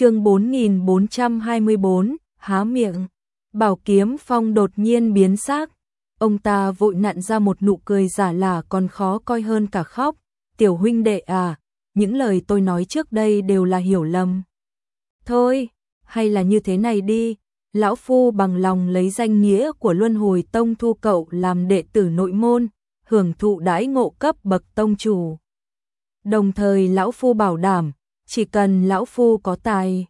chương 4424, há miệng. Bảo kiếm phong đột nhiên biến sắc. Ông ta vội nặn ra một nụ cười giả lả còn khó coi hơn cả khóc. Tiểu huynh đệ à, những lời tôi nói trước đây đều là hiểu lầm. Thôi, hay là như thế này đi, lão phu bằng lòng lấy danh nghĩa của Luân Hồi Tông thu cậu làm đệ tử nội môn, hưởng thụ đãi ngộ cấp bậc tông chủ. Đồng thời lão phu bảo đảm, chỉ cần lão phu có tài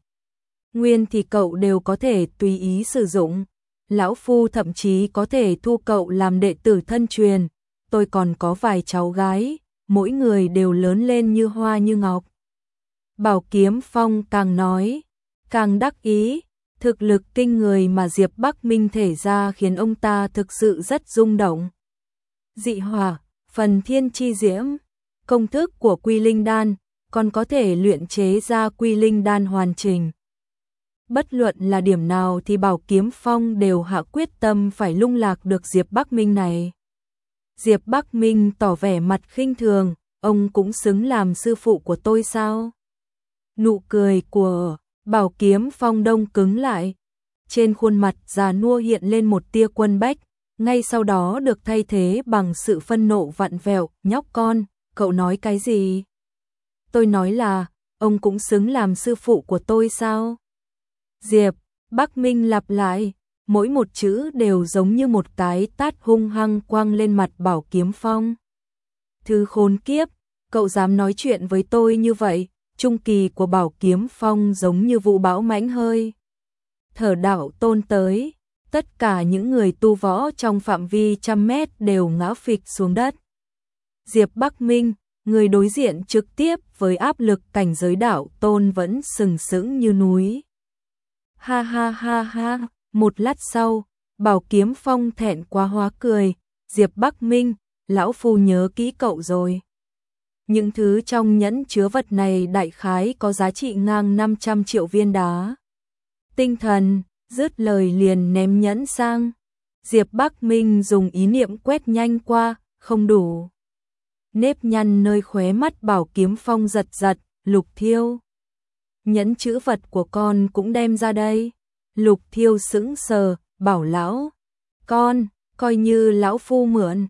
nguyên thì cậu đều có thể tùy ý sử dụng. Lão phu thậm chí có thể thu cậu làm đệ tử thân truyền. Tôi còn có vài cháu gái, mỗi người đều lớn lên như hoa như ngọc. Bảo Kiếm Phong càng nói, càng đắc ý, thực lực kinh người mà Diệp Bắc Minh thể ra khiến ông ta thực sự rất rung động. Dị hỏa, phần thiên chi diễm, công thức của quy linh đan, còn có thể luyện chế ra quy linh đan hoàn chỉnh. Bất luận là điểm nào thì Bảo Kiếm Phong đều hạ quyết tâm phải lung lạc được Diệp Bắc Minh này. Diệp Bắc Minh tỏ vẻ mặt khinh thường, ông cũng xứng làm sư phụ của tôi sao? Nụ cười của Bảo Kiếm Phong đông cứng lại, trên khuôn mặt già nua hiện lên một tia quân bách, ngay sau đó được thay thế bằng sự phân nộ vặn vẹo, nhóc con, cậu nói cái gì? Tôi nói là, ông cũng xứng làm sư phụ của tôi sao? Diệp, Bắc Minh lặp lại, mỗi một chữ đều giống như một cái tát hung hăng quang lên mặt Bảo Kiếm Phong. Thứ khốn kiếp, cậu dám nói chuyện với tôi như vậy, trung kỳ của Bảo Kiếm Phong giống như vụ bão mãnh hơi. Thở đạo tôn tới, tất cả những người tu võ trong phạm vi trăm mét đều ngã phịch xuống đất. Diệp Bắc Minh, người đối diện trực tiếp với áp lực cảnh giới đảo tôn vẫn sừng sững như núi. Ha ha ha ha, một lát sau, Bảo Kiếm Phong thẹn quá hóa cười, Diệp Bắc Minh, lão phu nhớ kỹ cậu rồi. Những thứ trong nhẫn chứa vật này đại khái có giá trị ngang 500 triệu viên đá. Tinh thần, dứt lời liền ném nhẫn sang. Diệp Bắc Minh dùng ý niệm quét nhanh qua, không đủ. Nếp nhăn nơi khóe mắt bảo kiếm phong giật giật, lục thiêu. Nhẫn chữ vật của con cũng đem ra đây. Lục thiêu sững sờ, bảo lão. Con, coi như lão phu mượn.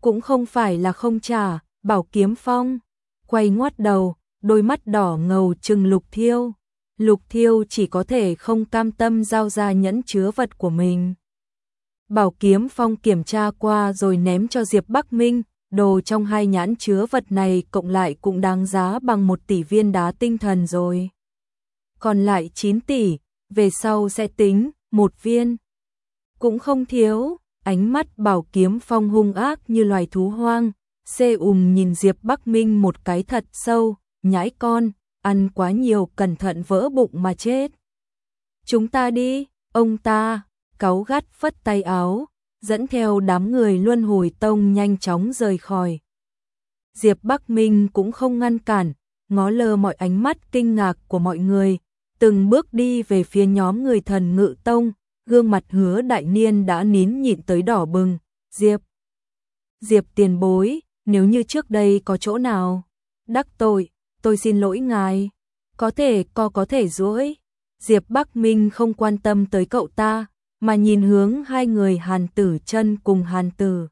Cũng không phải là không trả, bảo kiếm phong. Quay ngoắt đầu, đôi mắt đỏ ngầu trừng lục thiêu. Lục thiêu chỉ có thể không cam tâm giao ra nhẫn chứa vật của mình. Bảo kiếm phong kiểm tra qua rồi ném cho Diệp Bắc Minh, đồ trong hai nhãn chứa vật này cộng lại cũng đáng giá bằng một tỷ viên đá tinh thần rồi. Còn lại 9 tỷ, về sau sẽ tính, một viên. Cũng không thiếu, ánh mắt bảo kiếm phong hung ác như loài thú hoang, xê ùm nhìn Diệp Bắc Minh một cái thật sâu, nhãi con, ăn quá nhiều cẩn thận vỡ bụng mà chết. Chúng ta đi, ông ta, cáu gắt phất tay áo, dẫn theo đám người luân hồi tông nhanh chóng rời khỏi. Diệp Bắc Minh cũng không ngăn cản, ngó lơ mọi ánh mắt kinh ngạc của mọi người, từng bước đi về phía nhóm người thần ngự tông, gương mặt hứa đại niên đã nín nhịn tới đỏ bừng, Diệp. Diệp tiền bối, nếu như trước đây có chỗ nào, đắc tội, tôi xin lỗi ngài, có thể co có thể duỗi Diệp Bắc Minh không quan tâm tới cậu ta, mà nhìn hướng hai người Hàn Tử chân cùng Hàn Tử.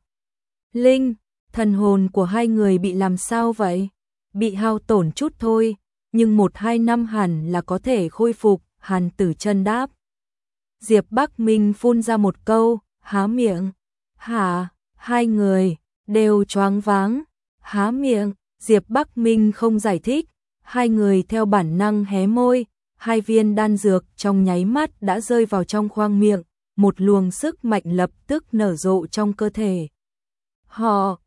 Linh, thần hồn của hai người bị làm sao vậy? Bị hao tổn chút thôi, nhưng một hai năm hẳn là có thể khôi phục, Hàn Tử chân đáp. Diệp Bắc Minh phun ra một câu, há miệng. Hả, hai người, đều choáng váng. Há miệng, Diệp Bắc Minh không giải thích. Hai người theo bản năng hé môi, hai viên đan dược trong nháy mắt đã rơi vào trong khoang miệng, một luồng sức mạnh lập tức nở rộ trong cơ thể. Họ,